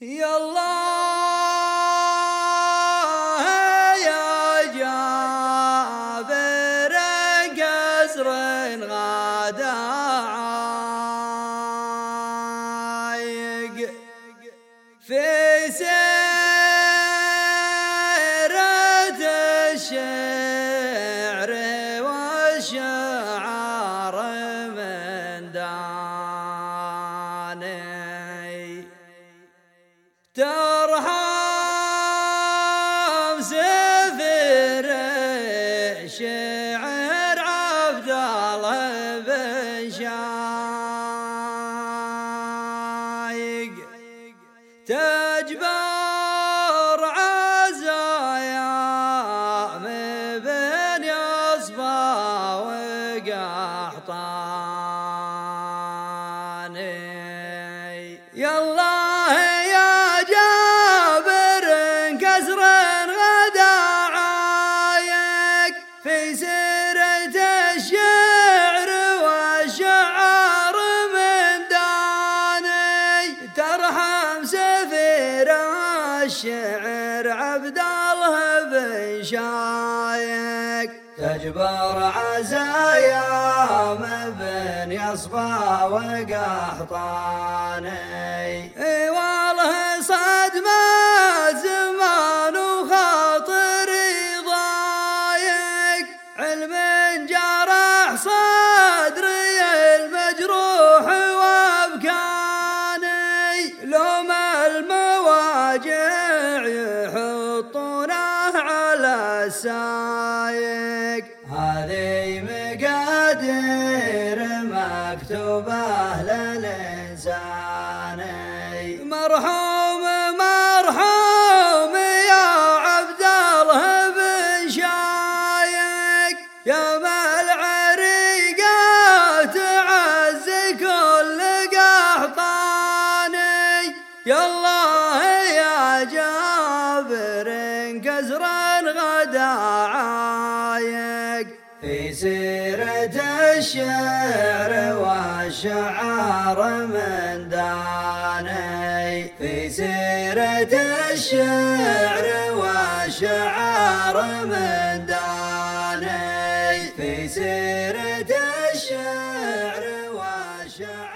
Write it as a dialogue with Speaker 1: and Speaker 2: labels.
Speaker 1: يا الله يا جابر قزر غدا عايق. في سيرة الشعر والشعر من داني ترحم سفر الشعر عبد الله بن شايق. تجبر عزايا بن يصبى وقحطاني. يا الشعر عبد الله بن شايق تجبر عزايا بن يصفى وقحطاني السايق هذه مقادير مكتوبة للإنسان مرحوم مرحوم يا عبد الله بن شايق. يا العريقات عز كل قحطاني. يا في سيرة الشعر والشعار من داني. في سيرة الشعر وشعار من داني. في سيرة الشعر وشعار